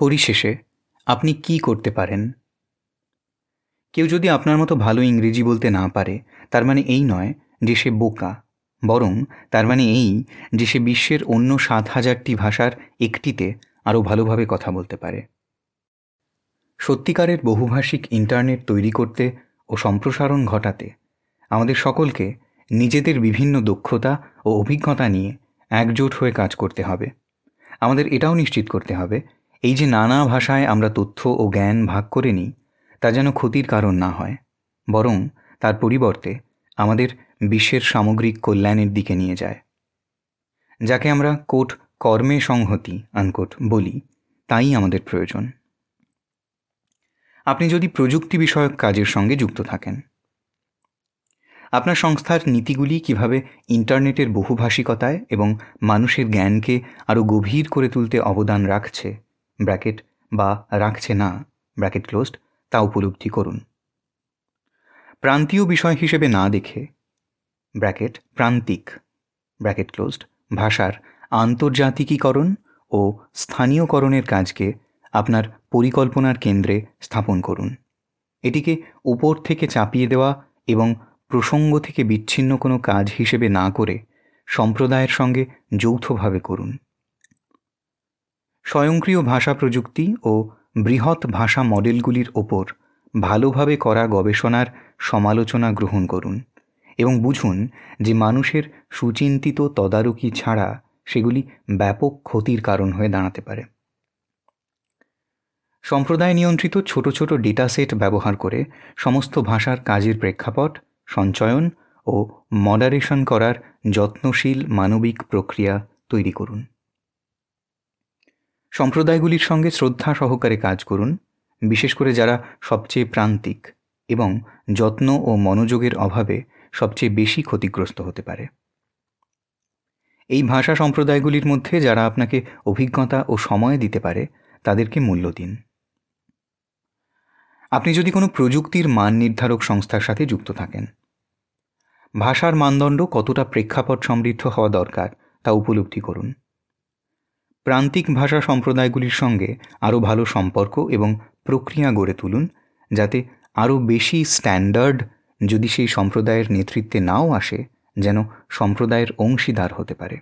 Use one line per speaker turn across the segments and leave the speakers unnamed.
পরিশেষে আপনি কি করতে পারেন? কেউ যদি আপনার মতো ভালো ইংরেজি বলতে না পারে, তার মানে এই নয় যে সে বোকা, বরং তার মানে এই যে সে বিশ্বের অন্য সাত হাজারটি ভাষার একটিতে আরও ভালোভাবে কথা বলতে পারে। সত্যিকারের বহুভাষিক ইন্টারনেট তৈরি করতে ও সম্প্রসারণ ঘটাতে আমাদের সকলকে নিজেদের বিভিন্ন দক্ষতা ও অভিজ্ঞতা নিয়ে একজোট হয়ে কাজ করতে হবে। আমাদের এটাও নিশ্চিত করতে হবে এই যে নানা ভাষায় আমরা তথ্য ও জ্ঞান ভাগ করে নিই, তা যেন ক্ষতির কারণ না হয়, বরং তার পরিবর্তে আমাদের বিশ্বের সামগ্রিক কল্যাণের দিকে নিয়ে যায়। যাকে আমরা কোট কর্মে সংহতি আনকোট বলি, তাই আমাদের প্রয়োজন। আপনি যদি প্রযুক্তি বিষয়ক কাজের সঙ্গে যুক্ত থাকেন, আপনার সংস্থার নীতিগুলি কীভাবে ইন্টারনেটের বহুভাষিকতায় এবং মানুষের জ্ঞানকে আরও গভীর করে তুলতে অবদান রাখছে ব্র্যাকেট বা রাখছে না, ব্র্যাকেট ক্লোজড, তা উপলব্ধি করুন। প্রান্তীয় বিষয় হিসেবে না দেখে, ব্র্যাকেট প্রান্তিক, ব্র্যাকেট ক্লোজড, ভাষার আন্তর্জাতিকীকরণ ও স্থানীয়করণের কাজকে আপনার পরিকল্পনার কেন্দ্রে স্থাপন করুন। এটিকে উপর থেকে চাপিয়ে দেওয়া এবং প্রসঙ্গ থেকে বিচ্ছিন্ন কোনো কাজ হিসেবে না করে সম্প্রদায়ের সঙ্গে যৌথভাবে করুন। স্বয়ংক্রিয় ভাষা প্রযুক্তি ও বৃহৎ ভাষা মডেলগুলির ওপর ভালোভাবে করা গবেষণার সমালোচনা গ্রহণ করুন এবং বুঝুন যে মানুষের সুচিন্তিত তদারকি ছাড়া সেগুলি ব্যাপক ক্ষতির কারণ হয়ে দাঁড়াতে পারে। সম্প্রদায় নিয়ন্ত্রিত ছোট ছোট ডেটা সেট ব্যবহার করে সমস্ত ভাষার কাজের প্রেক্ষাপট, সঞ্চয়ন ও মডারেশন করার যত্নশীল মানবিক প্রক্রিয়া তৈরি করুন। সম্প্রদায়গুলির সঙ্গে শ্রদ্ধা সহকারে কাজ করুন, বিশেষ করে যারা সবচেয়ে প্রান্তিক এবং যত্ন ও মনোযোগের অভাবে সবচেয়ে বেশি ক্ষতিগ্রস্ত হতে পারে। এই ভাষা সম্প্রদায়গুলির মধ্যে যারা আপনাকে অভিজ্ঞতা ও সময় দিতে পারে, তাদেরকে মূল্য দিন। আপনি যদি কোনো প্রযুক্তির মান নির্ধারক সংস্থার সাথে যুক্ত থাকেন, ভাষার মানদণ্ড কতটা প্রেক্ষাপট সমৃদ্ধ হওয়া দরকার তা উপলব্ধি করুন। প্রান্তিক ভাষা সম্প্রদায়গুলির সঙ্গে আরও ভালো সম্পর্ক এবং প্রক্রিয়া গড়ে তুলুন, যাতে আরও বেশি স্ট্যান্ডার্ড যদি সেই সম্প্রদায়ের নেতৃত্বে নাও আসে, যেন সম্প্রদায়ের অংশীদার হতে পারে।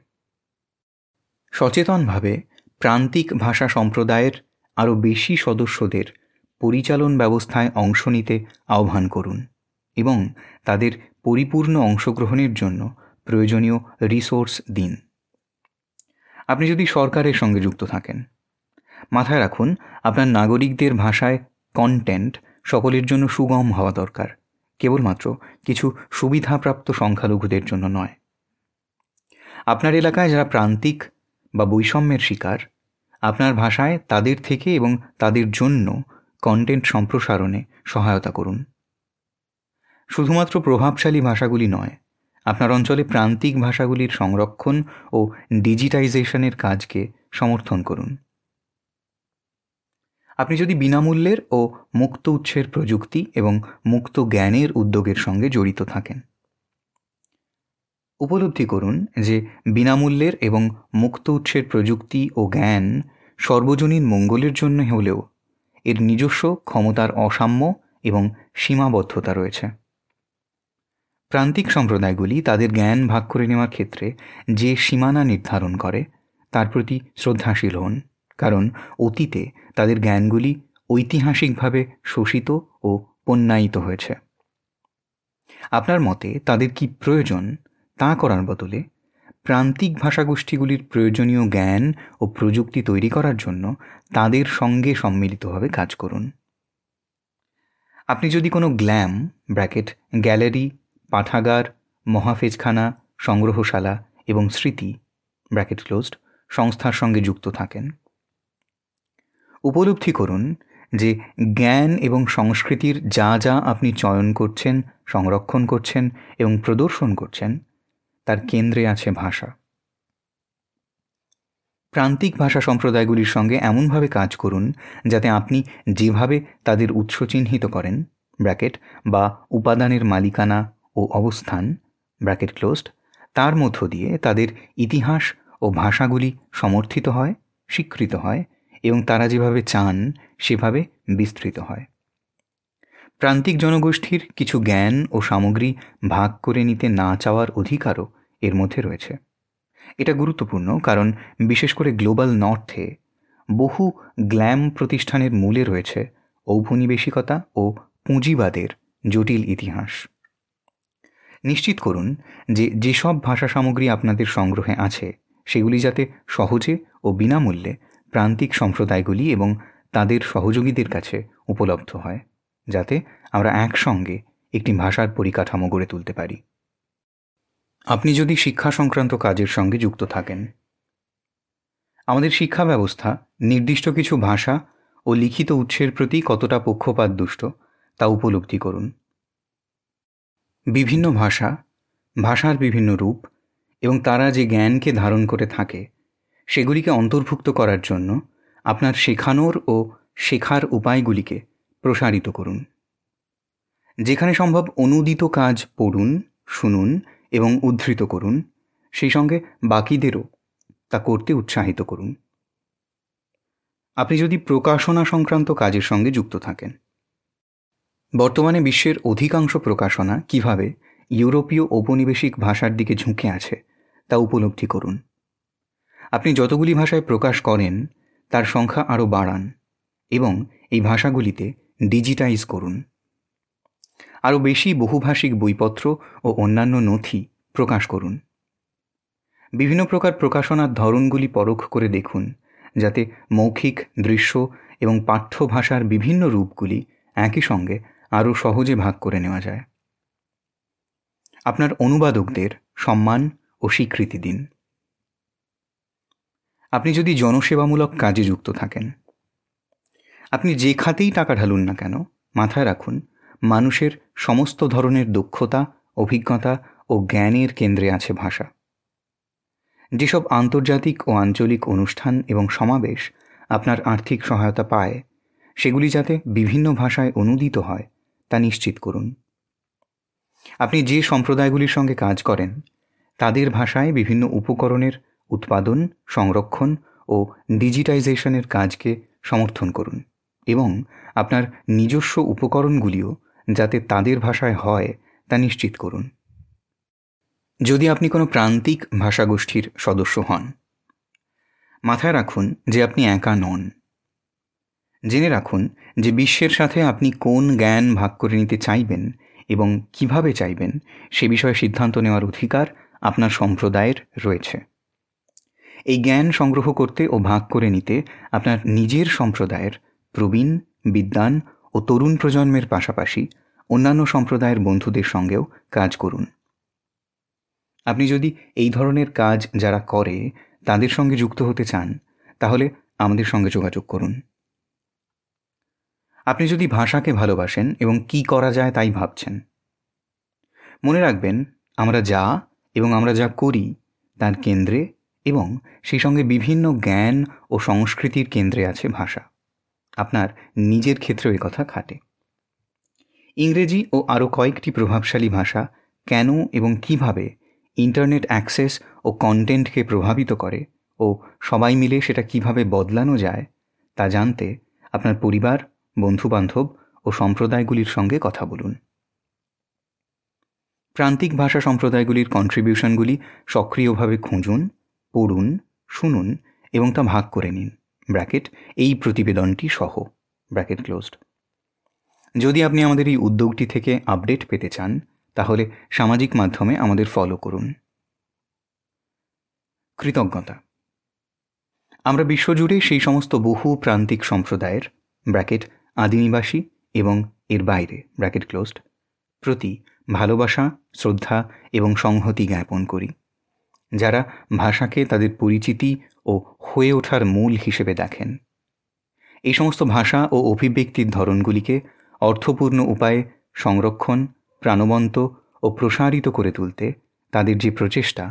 সচেতনভাবে প্রান্তিক ভাষা সম্প্রদায়ের আরও বেশি সদস্যদের পরিচালন ব্যবস্থায় অংশ নিতে আহ্বান করুন এবং তাদের পরিপূর্ণ অংশগ্রহণের জন্য প্রয়োজনীয় রিসোর্স দিন। আপনি যদি সরকারের সঙ্গে যুক্ত থাকেন, মাথায় রাখুন, আপনার নাগরিকদের ভাষায় কন্টেন্ট সকলের জন্য সুগম হওয়া দরকার, কেবলমাত্র কিছু সুবিধাপ্রাপ্ত সংখ্যালঘুদের জন্য নয়। আপনার এলাকায় যারা প্রান্তিক বা বৈষম্যের শিকার, আপনার ভাষায় তাদের থেকে এবং তাদের জন্য কন্টেন্ট সম্প্রসারণে সহায়তা করুন। শুধুমাত্র প্রভাবশালী ভাষাগুলি নয় আপনার অঞ্চলে প্রান্তিক ভাষাগুলির সংরক্ষণ ও ডিজিটাইজেশনের কাজকে সমর্থন করুন। আপনি যদি বিনামূল্যের ও মুক্ত উৎসের প্রযুক্তি এবং মুক্ত জ্ঞানের উদ্যোগের সঙ্গে জড়িত থাকেন। উপলব্ধি করুন যে বিনামূল্যের এবং মুক্ত উৎসের প্রযুক্তি ও জ্ঞান সর্বজনীন মঙ্গলের জন্য হলেও এর নিজস্ব ক্ষমতার অসাম্য এবং সীমাবদ্ধতা রয়েছে। প্রান্তিক সম্প্রদায়গুলি তাদের জ্ঞান ভাগ করে নেওয়ার ক্ষেত্রে যে সীমানা নির্ধারণ করে, তার প্রতি শ্রদ্ধাশীল হন, কারণ অতীতে তাদের জ্ঞানগুলি ঐতিহাসিকভাবে শোষিত ও পণ্যায়িত হয়েছে। আপনার মতে তাদের কি প্রয়োজন তা করার বদলে প্রান্তিক ভাষাগোষ্ঠীগুলির প্রয়োজনীয় জ্ঞান ও প্রযুক্তি তৈরি করার জন্য তাদের সঙ্গে সম্মিলিতভাবে কাজ করুন। আপনি যদি কোনো গ্ল্যাম, ব্র্যাকেট, গ্যালারি পাঠাগার, মহাফেজখানা, সংগ্রহশালা এবং স্মৃতি, ব্র্যাকেট ক্লোজড, সংস্থার সঙ্গে যুক্ত থাকেন। উপলব্ধি করুন যে জ্ঞান এবং সংস্কৃতির যা যা আপনি চয়ন করছেন, সংরক্ষণ করছেন এবং প্রদর্শন করছেন, তার কেন্দ্রে আছে ভাষা। প্রান্তিক ভাষা সম্প্রদায়গুলির সঙ্গে এমনভাবে কাজ করুন যাতে আপনি যেভাবে তাদের উৎস চিহ্নিত করেন, ব্র্যাকেট, বা উপাদানের মালিকানা ও অবস্থান, ব্র্যাকেট ক্লোজড, তার মধ্য দিয়ে তাদের ইতিহাস ও ভাষাগুলি সমর্থিত হয়, স্বীকৃত হয় এবং তারা যেভাবে চান, সেভাবে বিস্তৃত হয়। প্রান্তিক জনগোষ্ঠীর কিছু জ্ঞান ও সামগ্রী ভাগ করে নিতে না চাওয়ার অধিকারও এর মধ্যে রয়েছে। এটা গুরুত্বপূর্ণ কারণ বিশেষ করে গ্লোবাল নর্থে বহু গ্ল্যাম প্রতিষ্ঠানের মূলে রয়েছে ঔপনিবেশিকতা ও পুঁজিবাদের জটিল ইতিহাস। নিশ্চিত করুন যে যেসব ভাষা সামগ্রী আপনাদের সংগ্রহে আছে, সেগুলি যাতে সহজে ও বিনামূল্যে প্রান্তিক সম্প্রদায়গুলি এবং তাদের সহযোগীদের কাছে উপলব্ধ হয়, যাতে আমরা একসঙ্গে একটি ভাষার পরিকাঠামো গড়ে তুলতে পারি। আপনি যদি শিক্ষা সংক্রান্ত কাজের সঙ্গে যুক্ত থাকেন, আমাদের শিক্ষা ব্যবস্থা নির্দিষ্ট কিছু ভাষা ও লিখিত উৎসের প্রতি কতটা পক্ষপাত দুষ্ট তা উপলব্ধি করুন। বিভিন্ন ভাষা, ভাষার বিভিন্ন রূপ এবং তারা যে জ্ঞানকে ধারণ করে থাকে, সেগুলিকে অন্তর্ভুক্ত করার জন্য আপনার শেখানোর ও শেখার উপায়গুলিকে প্রসারিত করুন। যেখানে সম্ভব অনুদিত কাজ পড়ুন, শুনুন এবং উদ্ধৃত করুন, সেই সঙ্গে বাকিদেরও তা করতে উৎসাহিত করুন। আপনি যদি প্রকাশনা সংক্রান্ত কাজের সঙ্গে যুক্ত থাকেন বর্তমানে বিশ্বের অধিকাংশ প্রকাশনা কীভাবে ইউরোপীয় ঔপনিবেশিক ভাষার দিকে ঝুঁকে আছে তা উপলব্ধি করুন। আপনি যতগুলি ভাষায় প্রকাশ করেন, তার সংখ্যা আরও বাড়ান এবং এই ভাষাগুলিতে ডিজিটাইজ করুন। আরও বেশি বহুভাষিক বইপত্র ও অন্যান্য নথি প্রকাশ করুন। বিভিন্ন প্রকার প্রকাশনার ধরনগুলি পরখ করে দেখুন, যাতে মৌখিক, দৃশ্য এবং পাঠ্য ভাষার বিভিন্ন রূপগুলি একই সঙ্গে আরও সহজে ভাগ করে নেওয়া যায়। আপনার অনুবাদকদের সম্মান ও স্বীকৃতি দিন। আপনি যদি জনসেবামূলক কাজে যুক্ত থাকেন, আপনি যে খাতেই টাকা ঢালুন না কেন, মাথায় রাখুন, মানুষের সমস্ত ধরনের দক্ষতা, অভিজ্ঞতা ও জ্ঞানের কেন্দ্রে আছে ভাষা। যেসব আন্তর্জাতিক ও আঞ্চলিক অনুষ্ঠান এবং সমাবেশ আপনার আর্থিক সহায়তা পায়, সেগুলি যাতে বিভিন্ন ভাষায় অনুদিত হয় তা নিশ্চিত করুন। আপনি যে সম্প্রদায়গুলির সঙ্গে কাজ করেন, তাদের ভাষায় বিভিন্ন উপকরণের উৎপাদন, সংরক্ষণ ও ডিজিটাইজেশনের কাজকে সমর্থন করুন এবং আপনার নিজস্ব উপকরণগুলিও যাতে তাদের ভাষায় হয় তা নিশ্চিত করুন। যদি আপনি কোনো প্রান্তিক ভাষাগোষ্ঠীর সদস্য হন, মাথায় রাখুন যে আপনি একা নন। জেনে রাখুন যে বিশ্বের সাথে আপনি কোন জ্ঞান ভাগ করে নিতে চাইবেন এবং কীভাবে চাইবেন সে বিষয়ে সিদ্ধান্ত নেওয়ার অধিকার আপনার সম্প্রদায়ের রয়েছে। এই জ্ঞান সংগ্রহ করতে ও ভাগ করে নিতে আপনার নিজের সম্প্রদায়ের প্রবীণ, বিদ্বান ও তরুণ প্রজন্মের পাশাপাশি অন্যান্য সম্প্রদায়ের বন্ধুদের সঙ্গেও কাজ করুন। আপনি যদি এই ধরনের কাজ যারা করে তাদের সঙ্গে যুক্ত হতে চান, তাহলে আমাদের সঙ্গে যোগাযোগ করুন। আপনি যদি ভাষাকে ভালোবাসেন এবং কি করা যায় তাই ভাবছেন। মনে রাখবেন, আমরা যা এবং আমরা যা করি তার কেন্দ্রে এবং সেই সঙ্গে বিভিন্ন জ্ঞান ও সংস্কৃতির কেন্দ্রে আছে ভাষা। আপনার নিজের ক্ষেত্রেও কথা খাটে। ইংরেজি ও আরও কয়েকটি প্রভাবশালী ভাষা কেন এবং কীভাবে ইন্টারনেট অ্যাক্সেস ও কন্টেন্টকে প্রভাবিত করে ও সবাই মিলে সেটা কীভাবে বদলানো যায় তা জানতে আপনার পরিবার বন্ধুবান্ধব ও সম্প্রদায়গুলির সঙ্গে কথা বলুন। প্রান্তিক ভাষা সম্প্রদায়গুলির কন্ট্রিবিউশনগুলি সক্রিয়ভাবে খুঁজুন, পড়ুন, শুনুন এবং তা ভাগ করে নিন। ব্র্যাকেট, এই প্রতিবেদনটি সহ। Bracket closed. যদি আপনি আমাদের এই উদ্যোগটি থেকে আপডেট পেতে চান, তাহলে সামাজিক মাধ্যমে আমাদের ফলো করুন। কৃতজ্ঞতা। আমরা বিশ্বজুড়ে সেই সমস্ত বহু প্রান্তিক সম্প্রদায়ের, ব্র্যাকেট আদিনিবাসী এবং এর বাইরে, ব্র্যাকেট ক্লোজড, প্রতি ভালোবাসা, শ্রদ্ধা এবং সংহতি জ্ঞাপন করি। যারা ভাষাকে তাদের পরিচিতি ও হয়ে ওঠার মূল হিসেবে দেখেন। এই সমস্ত ভাষা ও অভিব্যক্তির ধরনগুলিকে অর্থপূর্ণ উপায়ে সংরক্ষণ, প্রাণবন্ত ও প্রসারিত করে তুলতে তাদের যে প্রচেষ্টা,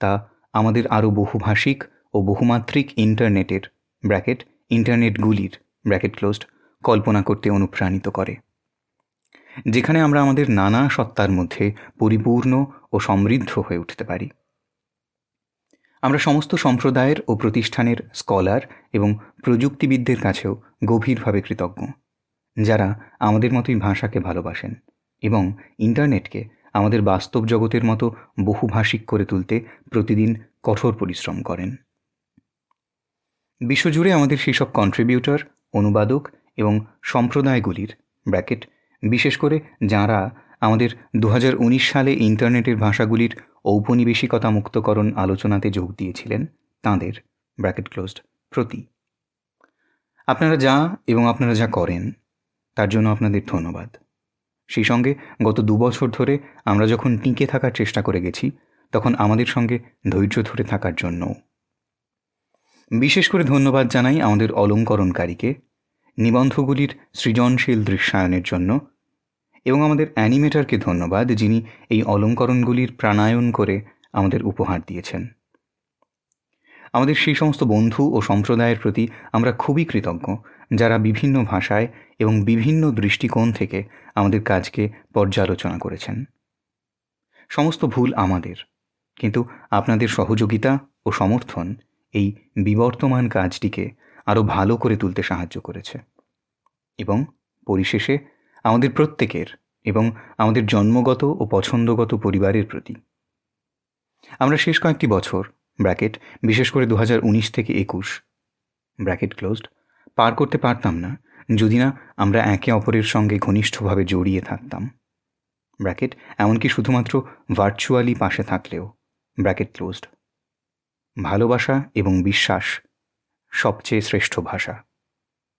তা আমাদের আরও বহুভাষিক ও বহুমাত্রিক ইন্টারনেটের, ব্র্যাকেট, ইন্টারনেটগুলির, ব্র্যাকেট ক্লোজড কল্পনা করতে অনুপ্রাণিত করে। যেখানে আমরা আমাদের নানা সত্তার মধ্যে পরিপূর্ণ ও সমৃদ্ধ হয়ে উঠতে পারি। আমরা সমস্ত সম্প্রদায়ের ও প্রতিষ্ঠানের স্কলার এবং প্রযুক্তিবিদদের কাছেও গভীরভাবে কৃতজ্ঞ, যারা আমাদের মতোই ভাষাকে ভালোবাসেন এবং ইন্টারনেটকে আমাদের বাস্তব জগতের মতো বহুভাষিক করে তুলতে প্রতিদিন কঠোর পরিশ্রম করেন। বিশ্বজুড়ে আমাদের সেই সব কন্ট্রিবিউটর অনুবাদক এবং সম্প্রদায়গুলির, ব্র্যাকেট, বিশেষ করে যাঁরা আমাদের দু হাজার উনিশ সালে ইন্টারনেটের ভাষাগুলির ঔপনিবেশিকতা মুক্তকরণ আলোচনাতে যোগ দিয়েছিলেন, তাঁদের, ব্র্যাকেট ক্লোজড, প্রতি। আপনারা যা এবং আপনারা যা করেন, তার জন্য আপনাদের ধন্যবাদ। সেই সঙ্গে গত দু বছর ধরে আমরা যখন টিকে থাকার চেষ্টা করে গেছি, তখন আমাদের সঙ্গে ধৈর্য ধরে থাকার জন্যও। বিশেষ করে ধন্যবাদ জানাই আমাদের অলঙ্করণকারীকে নিবন্ধগুলির সৃজনশীল দৃশ্যায়নের জন্য এবং আমাদের অ্যানিমেটারকে ধন্যবাদ যিনি এই অলঙ্করণগুলির প্রাণায়ন করে আমাদের উপহার দিয়েছেন। আমাদের সেই সমস্ত বন্ধু ও সম্প্রদায়ের প্রতি আমরা খুবই কৃতজ্ঞ, যারা বিভিন্ন ভাষায় এবং বিভিন্ন দৃষ্টিকোণ থেকে আমাদের কাজকে পর্যালোচনা করেছেন। সমস্ত ভুল আমাদের, কিন্তু আপনাদের সহযোগিতা ও সমর্থন এই বিবর্তমান কাজটিকে আরও ভালো করে তুলতে সাহায্য করেছে। এবং পরিশেষে আমাদের প্রত্যেকের এবং আমাদের জন্মগত ও পছন্দগত পরিবারের প্রতি। আমরা শেষ কয়েকটি বছর, ব্র্যাকেট, বিশেষ করে দু হাজার উনিশ থেকে একুশ, ব্র্যাকেট ক্লোজড, পার করতে পারতাম না, যদি না আমরা একে অপরের সঙ্গে ঘনিষ্ঠভাবে জড়িয়ে থাকতাম। ব্র্যাকেট এমনকি শুধুমাত্র ভার্চুয়ালি পাশে থাকলেও, ব্র্যাকেট ক্লোজড। ভালোবাসা এবং বিশ্বাস সবচেয়ে শ্রেষ্ঠ ভাষা।